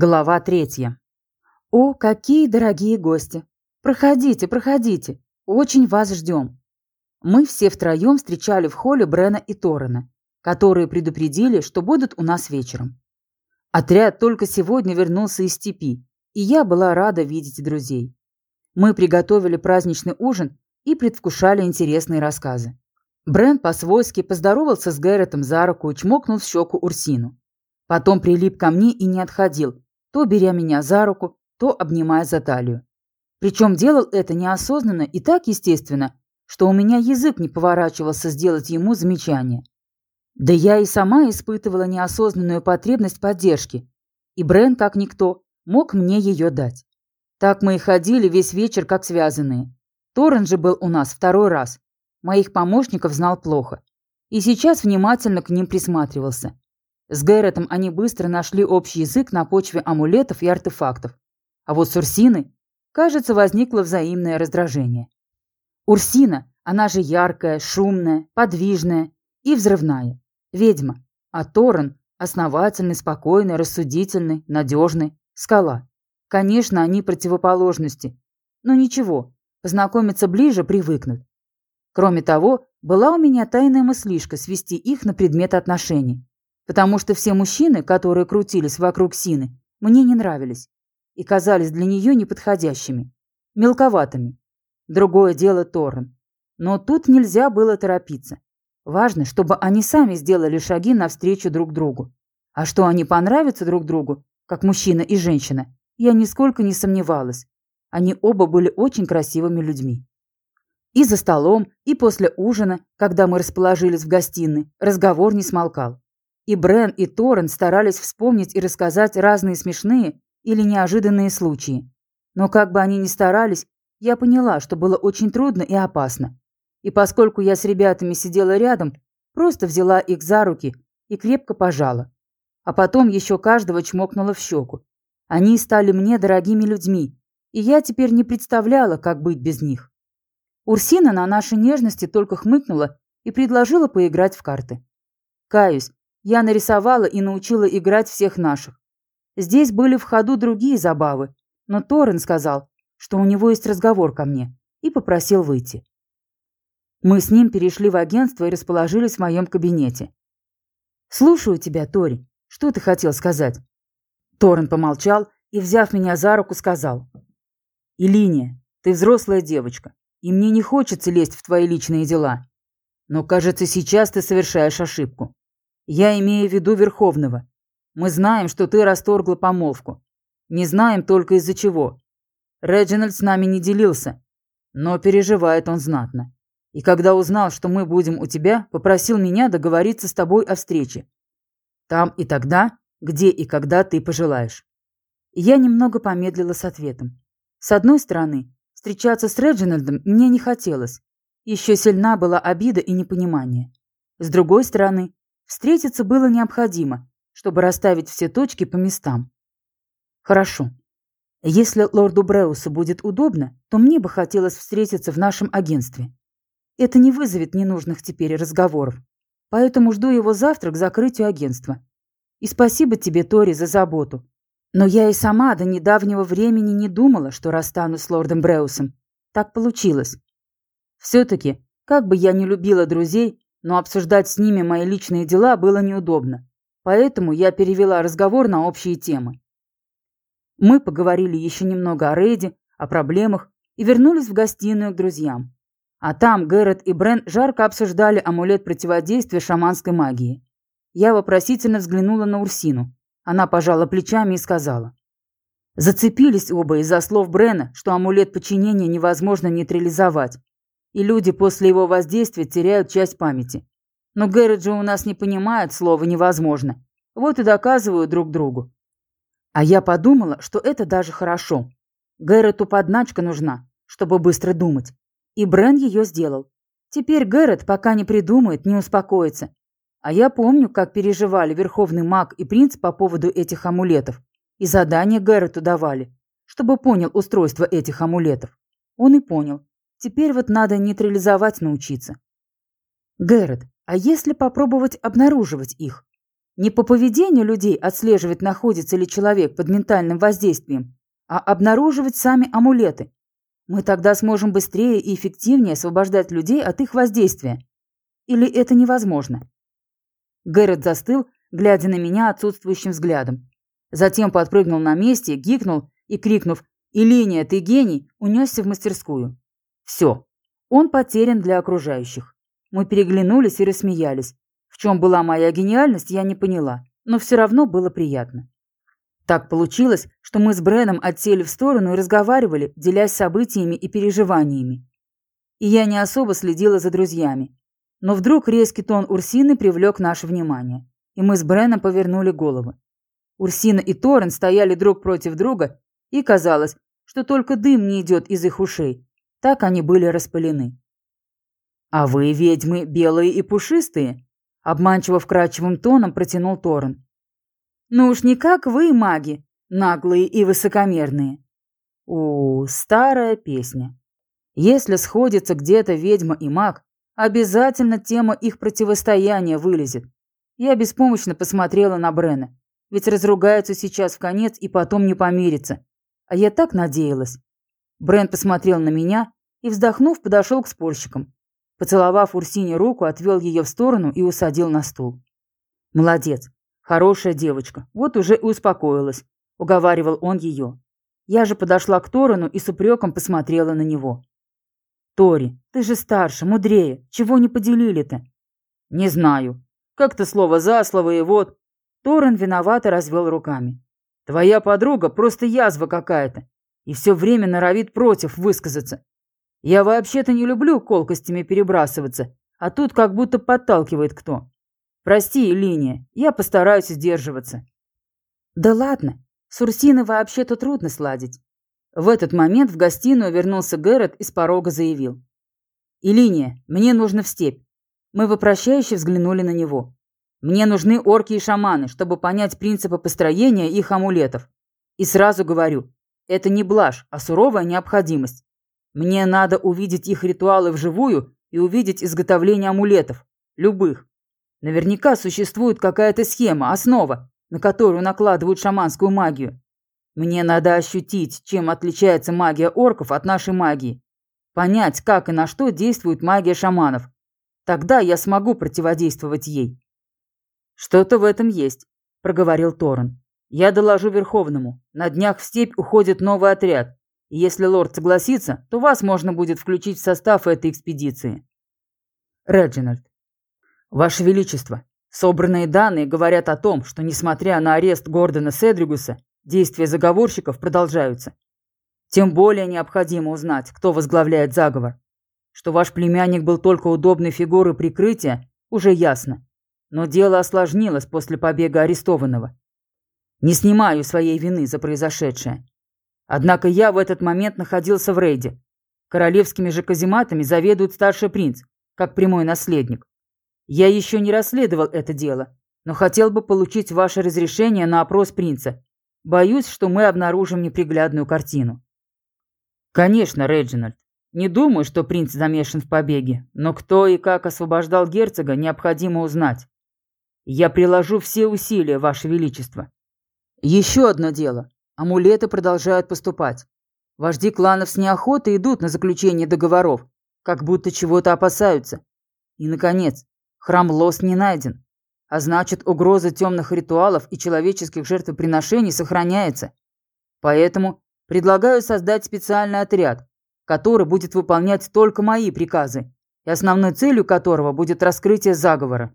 Глава третья. О, какие дорогие гости! Проходите, проходите. Очень вас ждем. Мы все втроем встречали в холле Брена и Торрена, которые предупредили, что будут у нас вечером. Отряд только сегодня вернулся из степи, и я была рада видеть друзей. Мы приготовили праздничный ужин и предвкушали интересные рассказы. Брен по-свойски поздоровался с Гэрретом за руку и чмокнул в щеку Урсину. Потом прилип ко мне и не отходил, то беря меня за руку, то обнимая за талию. Причем делал это неосознанно и так естественно, что у меня язык не поворачивался сделать ему замечание. Да я и сама испытывала неосознанную потребность поддержки, и Брен, как никто, мог мне ее дать. Так мы и ходили весь вечер как связанные. Торрен же был у нас второй раз. Моих помощников знал плохо. И сейчас внимательно к ним присматривался. С Гэрретом они быстро нашли общий язык на почве амулетов и артефактов. А вот с Урсиной, кажется, возникло взаимное раздражение. Урсина, она же яркая, шумная, подвижная и взрывная. Ведьма. А Торрен – основательный, спокойный, рассудительный, надежный, скала. Конечно, они противоположности. Но ничего, познакомиться ближе привыкнут. Кроме того, была у меня тайная мыслишка свести их на предмет отношений потому что все мужчины, которые крутились вокруг Сины, мне не нравились и казались для нее неподходящими, мелковатыми. Другое дело Торрен. Но тут нельзя было торопиться. Важно, чтобы они сами сделали шаги навстречу друг другу. А что они понравятся друг другу, как мужчина и женщина, я нисколько не сомневалась. Они оба были очень красивыми людьми. И за столом, и после ужина, когда мы расположились в гостиной, разговор не смолкал. И Брен, и Торрен старались вспомнить и рассказать разные смешные или неожиданные случаи. Но как бы они ни старались, я поняла, что было очень трудно и опасно. И поскольку я с ребятами сидела рядом, просто взяла их за руки и крепко пожала. А потом еще каждого чмокнула в щеку. Они стали мне дорогими людьми, и я теперь не представляла, как быть без них. Урсина на наши нежности только хмыкнула и предложила поиграть в карты. Каюсь, я нарисовала и научила играть всех наших. Здесь были в ходу другие забавы, но Торрен сказал, что у него есть разговор ко мне, и попросил выйти. Мы с ним перешли в агентство и расположились в моем кабинете. «Слушаю тебя, Тори. Что ты хотел сказать?» Торрен помолчал и, взяв меня за руку, сказал. «Илиния, ты взрослая девочка, и мне не хочется лезть в твои личные дела. Но, кажется, сейчас ты совершаешь ошибку. Я имею в виду Верховного. Мы знаем, что ты расторгла помолвку. Не знаем только из-за чего. Реджинальд с нами не делился, но переживает он знатно. И когда узнал, что мы будем у тебя, попросил меня договориться с тобой о встрече. Там и тогда, где и когда ты пожелаешь. я немного помедлила с ответом. С одной стороны, встречаться с Реджинальдом мне не хотелось. Еще сильна была обида и непонимание. С другой стороны, Встретиться было необходимо, чтобы расставить все точки по местам. Хорошо. Если лорду Бреусу будет удобно, то мне бы хотелось встретиться в нашем агентстве. Это не вызовет ненужных теперь разговоров. Поэтому жду его завтра к закрытию агентства. И спасибо тебе, Тори, за заботу. Но я и сама до недавнего времени не думала, что расстанусь с лордом Бреусом. Так получилось. Все-таки, как бы я не любила друзей, но обсуждать с ними мои личные дела было неудобно, поэтому я перевела разговор на общие темы. Мы поговорили еще немного о Рейде, о проблемах и вернулись в гостиную к друзьям. А там Гэррет и Брен жарко обсуждали амулет противодействия шаманской магии. Я вопросительно взглянула на Урсину. Она пожала плечами и сказала. Зацепились оба из-за слов Брена, что амулет подчинения невозможно нейтрализовать, и люди после его воздействия теряют часть памяти. Но Гэррет же у нас не понимает слова «невозможно». Вот и доказывают друг другу. А я подумала, что это даже хорошо. Гэррету подначка нужна, чтобы быстро думать. И Брен ее сделал. Теперь Гэррет, пока не придумает, не успокоится. А я помню, как переживали Верховный маг и принц по поводу этих амулетов. И задание Гэррету давали, чтобы понял устройство этих амулетов. Он и понял. Теперь вот надо нейтрализовать научиться. Гэррет, а если попробовать обнаруживать их? Не по поведению людей отслеживать, находится ли человек под ментальным воздействием, а обнаруживать сами амулеты. Мы тогда сможем быстрее и эффективнее освобождать людей от их воздействия. Или это невозможно? Гэррет застыл, глядя на меня отсутствующим взглядом. Затем подпрыгнул на месте, гикнул и, крикнув «Илиния, ты гений!» унесся в мастерскую. Все. Он потерян для окружающих. Мы переглянулись и рассмеялись. В чем была моя гениальность, я не поняла, но все равно было приятно. Так получилось, что мы с Брэном отсели в сторону и разговаривали, делясь событиями и переживаниями. И я не особо следила за друзьями. Но вдруг резкий тон Урсины привлек наше внимание, и мы с Брэном повернули головы. Урсина и Торрен стояли друг против друга, и казалось, что только дым не идет из их ушей. Так они были распылены. «А вы, ведьмы, белые и пушистые?» Обманчиво вкрадчивым тоном протянул Торрен. «Ну уж не как вы, маги, наглые и высокомерные». У, старая песня. Если сходится где-то ведьма и маг, обязательно тема их противостояния вылезет. Я беспомощно посмотрела на Брена, ведь разругаются сейчас в конец и потом не помирятся. А я так надеялась. Брен посмотрел на меня и, вздохнув, подошел к спорщикам. Поцеловав Урсине руку, отвел ее в сторону и усадил на стул. «Молодец. Хорошая девочка. Вот уже и успокоилась», — уговаривал он ее. Я же подошла к Торану и с упреком посмотрела на него. «Тори, ты же старше, мудрее. Чего не поделили-то?» «Не знаю. Как-то слово за слово и вот...» Торан виновато развел руками. «Твоя подруга просто язва какая-то и все время норовит против высказаться. Я вообще-то не люблю колкостями перебрасываться, а тут как будто подталкивает кто. Прости, Линия, я постараюсь сдерживаться. Да ладно, с Урсиной вообще-то трудно сладить. В этот момент в гостиную вернулся Гэррет и с порога заявил. «Илиния, мне нужно в степь». Мы вопрощающе взглянули на него. «Мне нужны орки и шаманы, чтобы понять принципы построения их амулетов. И сразу говорю, это не блажь, а суровая необходимость. Мне надо увидеть их ритуалы вживую и увидеть изготовление амулетов. Любых. Наверняка существует какая-то схема, основа, на которую накладывают шаманскую магию. Мне надо ощутить, чем отличается магия орков от нашей магии. Понять, как и на что действует магия шаманов. Тогда я смогу противодействовать ей. Что-то в этом есть, проговорил Торрен. Я доложу Верховному. На днях в степь уходит новый отряд. И если лорд согласится, то вас можно будет включить в состав этой экспедиции. Реджинальд. Ваше Величество, собранные данные говорят о том, что, несмотря на арест Гордона Седригуса, действия заговорщиков продолжаются. Тем более необходимо узнать, кто возглавляет заговор. Что ваш племянник был только удобной фигурой прикрытия, уже ясно. Но дело осложнилось после побега арестованного. Не снимаю своей вины за произошедшее. Однако я в этот момент находился в рейде. Королевскими же казематами заведует старший принц, как прямой наследник. Я еще не расследовал это дело, но хотел бы получить ваше разрешение на опрос принца. Боюсь, что мы обнаружим неприглядную картину. Конечно, Реджинальд. Не думаю, что принц замешан в побеге, но кто и как освобождал герцога, необходимо узнать. Я приложу все усилия, ваше величество. Еще одно дело. Амулеты продолжают поступать. Вожди кланов с неохотой идут на заключение договоров, как будто чего-то опасаются. И, наконец, храм Лос не найден. А значит, угроза темных ритуалов и человеческих жертвоприношений сохраняется. Поэтому предлагаю создать специальный отряд, который будет выполнять только мои приказы, и основной целью которого будет раскрытие заговора.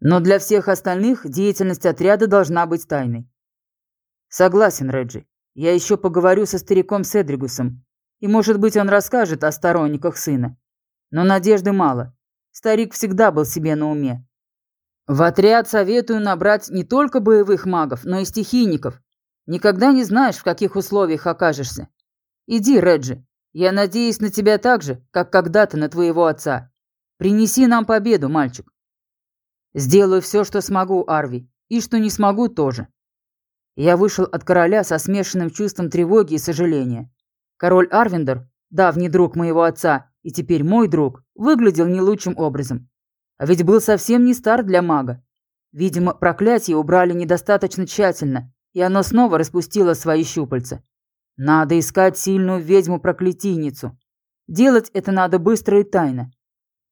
Но для всех остальных деятельность отряда должна быть тайной. Согласен, Реджи. Я еще поговорю со стариком Седригусом. И, может быть, он расскажет о сторонниках сына. Но надежды мало. Старик всегда был себе на уме. В отряд советую набрать не только боевых магов, но и стихийников. Никогда не знаешь, в каких условиях окажешься. Иди, Реджи. Я надеюсь на тебя так же, как когда-то на твоего отца. Принеси нам победу, мальчик. Сделаю все, что смогу, Арви. И что не смогу тоже. Я вышел от короля со смешанным чувством тревоги и сожаления. Король Арвиндер, давний друг моего отца и теперь мой друг, выглядел не лучшим образом. А ведь был совсем не стар для мага. Видимо, проклятие убрали недостаточно тщательно, и оно снова распустило свои щупальца. Надо искать сильную ведьму-проклятийницу. Делать это надо быстро и тайно.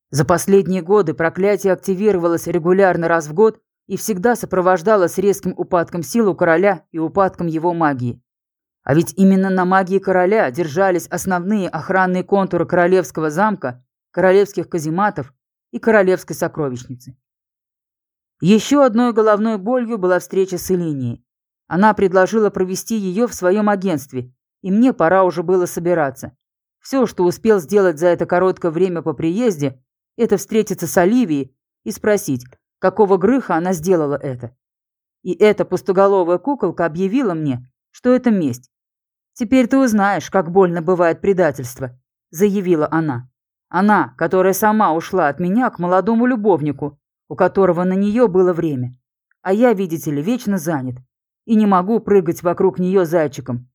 За последние годы проклятие активировалось регулярно раз в год и всегда сопровождалось резким упадком сил у короля и упадком его магии. А ведь именно на магии короля держались основные охранные контуры королевского замка, королевских казематов и королевской сокровищницы. Еще одной головной болью была встреча с Элинией. Она предложила провести ее в своем агентстве, и мне пора уже было собираться. Все, что успел сделать за это короткое время по приезде, это встретиться с Оливией и спросить, какого грыха она сделала это. И эта пустоголовая куколка объявила мне, что это месть. «Теперь ты узнаешь, как больно бывает предательство», — заявила она. Она, которая сама ушла от меня к молодому любовнику, у которого на нее было время. А я, видите ли, вечно занят. И не могу прыгать вокруг нее зайчиком.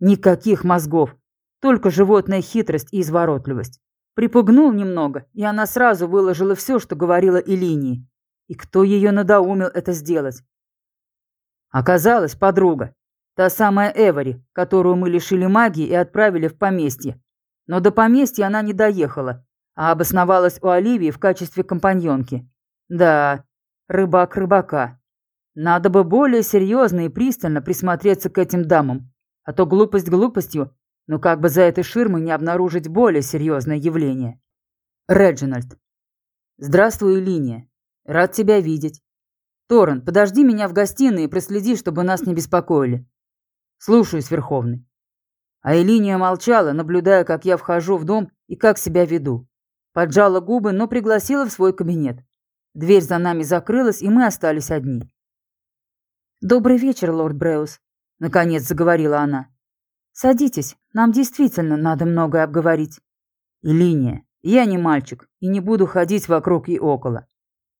Никаких мозгов. Только животная хитрость и изворотливость. Припугнул немного, и она сразу выложила все, что говорила Илинии. И кто ее надоумил это сделать? Оказалось, подруга. Та самая Эвори, которую мы лишили магии и отправили в поместье. Но до поместья она не доехала, а обосновалась у Оливии в качестве компаньонки. Да, рыбак рыбака. Надо бы более серьезно и пристально присмотреться к этим дамам. А то глупость глупостью, но как бы за этой ширмой не обнаружить более серьезное явление. Реджинальд. Здравствуй, Линия. Рад тебя видеть. Торрен, подожди меня в гостиной и проследи, чтобы нас не беспокоили. Слушаюсь, Верховный. А Элиния молчала, наблюдая, как я вхожу в дом и как себя веду. Поджала губы, но пригласила в свой кабинет. Дверь за нами закрылась, и мы остались одни. «Добрый вечер, лорд Бреус», — наконец заговорила она. «Садитесь, нам действительно надо многое обговорить». «Илиния, я не мальчик и не буду ходить вокруг и около.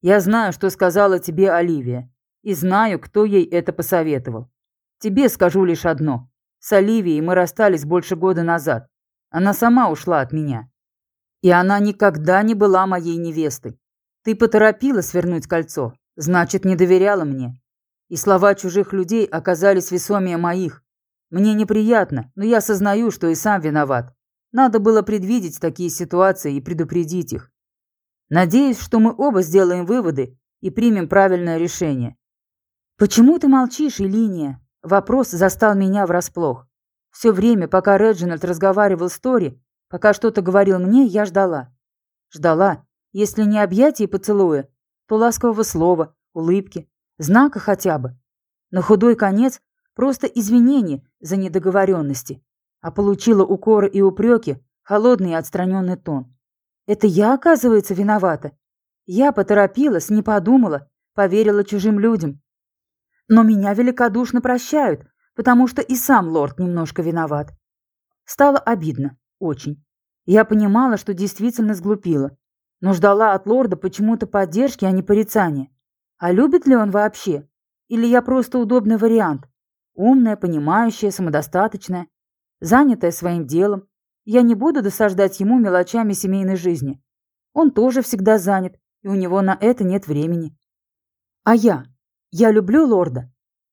Я знаю, что сказала тебе Оливия, и знаю, кто ей это посоветовал. Тебе скажу лишь одно. С Оливией мы расстались больше года назад. Она сама ушла от меня. И она никогда не была моей невестой. Ты поторопилась вернуть кольцо, значит, не доверяла мне. И слова чужих людей оказались весомее моих. Мне неприятно, но я осознаю, что и сам виноват. Надо было предвидеть такие ситуации и предупредить их. Надеюсь, что мы оба сделаем выводы и примем правильное решение. Почему ты молчишь, Илиния? Вопрос застал меня врасплох. Все время, пока Реджинальд разговаривал с Тори, пока что-то говорил мне, я ждала. Ждала, если не объятия и поцелуя, то ласкового слова, улыбки, знака хотя бы. На худой конец просто извинения за недоговоренности, а получила укоры и упреки, холодный и отстраненный тон. Это я, оказывается, виновата. Я поторопилась, не подумала, поверила чужим людям. Но меня великодушно прощают, потому что и сам лорд немножко виноват. Стало обидно, очень. Я понимала, что действительно сглупила но ждала от лорда почему-то поддержки, а не порицания. А любит ли он вообще? Или я просто удобный вариант? Умная, понимающая, самодостаточная, занятая своим делом. Я не буду досаждать ему мелочами семейной жизни. Он тоже всегда занят, и у него на это нет времени. А я? Я люблю лорда.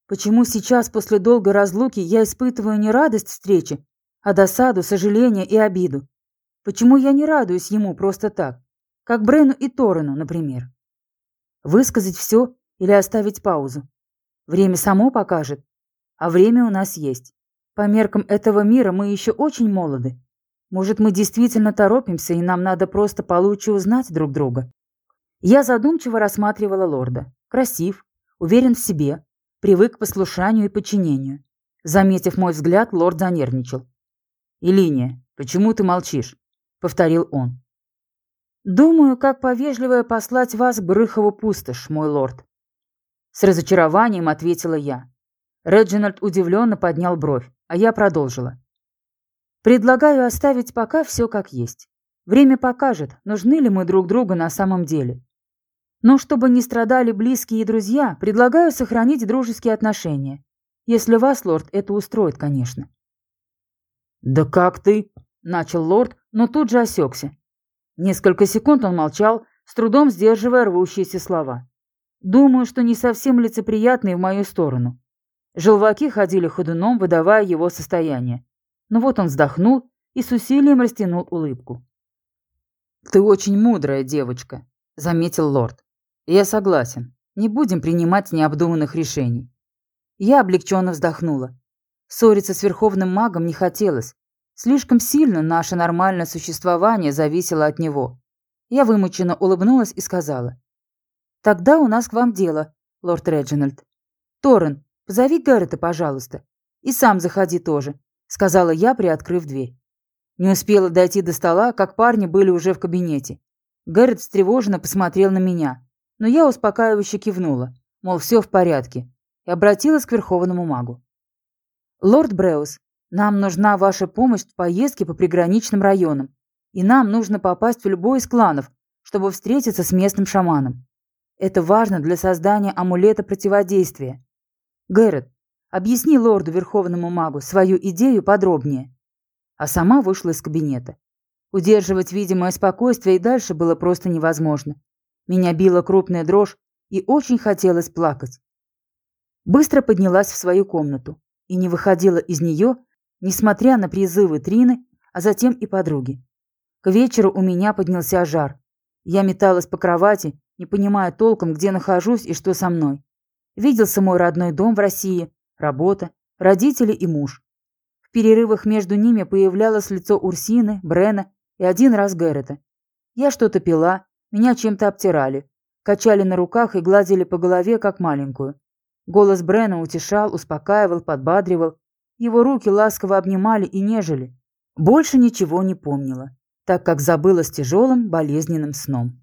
Почему сейчас, после долгой разлуки, я испытываю не радость встречи, а досаду, сожаление и обиду? Почему я не радуюсь ему просто так? Как Брену и Торену, например. Высказать все или оставить паузу. Время само покажет. А время у нас есть. По меркам этого мира мы еще очень молоды. Может, мы действительно торопимся, и нам надо просто получше узнать друг друга. Я задумчиво рассматривала лорда. Красив, уверен в себе, привык к послушанию и подчинению. Заметив мой взгляд, лорд занервничал. «Илиния, почему ты молчишь?» — повторил он. «Думаю, как повежливое послать вас к Брыхову пустошь, мой лорд». С разочарованием ответила я. Реджинальд удивленно поднял бровь, а я продолжила. «Предлагаю оставить пока все как есть. Время покажет, нужны ли мы друг другу на самом деле. Но чтобы не страдали близкие и друзья, предлагаю сохранить дружеские отношения. Если вас, лорд, это устроит, конечно». «Да как ты?» – начал лорд, но тут же осекся. Несколько секунд он молчал, с трудом сдерживая рвущиеся слова. Думаю, что не совсем лицеприятный в мою сторону. Желваки ходили ходуном, выдавая его состояние. Но вот он вздохнул и с усилием растянул улыбку. «Ты очень мудрая девочка», — заметил лорд. «Я согласен. Не будем принимать необдуманных решений». Я облегченно вздохнула. Ссориться с верховным магом не хотелось. Слишком сильно наше нормальное существование зависело от него. Я вымученно улыбнулась и сказала. «Тогда у нас к вам дело, лорд Реджинальд. Торрен, позови Гаррета, пожалуйста. И сам заходи тоже», — сказала я, приоткрыв дверь. Не успела дойти до стола, как парни были уже в кабинете. Гаррет встревоженно посмотрел на меня, но я успокаивающе кивнула, мол, все в порядке, и обратилась к верховному магу. «Лорд Бреус, нам нужна ваша помощь в поездке по приграничным районам, и нам нужно попасть в любой из кланов, чтобы встретиться с местным шаманом. Это важно для создания амулета противодействия. Гэррет, объясни лорду Верховному магу свою идею подробнее а сама вышла из кабинета. Удерживать видимое спокойствие и дальше было просто невозможно. Меня била крупная дрожь и очень хотелось плакать. Быстро поднялась в свою комнату и не выходила из нее, несмотря на призывы Трины, а затем и подруги. К вечеру у меня поднялся жар. Я металась по кровати, не понимая толком, где нахожусь и что со мной. Виделся мой родной дом в России, работа, родители и муж. В перерывах между ними появлялось лицо Урсины, Брена и один раз Гэррета. Я что-то пила, меня чем-то обтирали, качали на руках и гладили по голове, как маленькую. Голос Брена утешал, успокаивал, подбадривал. Его руки ласково обнимали и нежели. Больше ничего не помнила, так как забыла с тяжелым болезненным сном.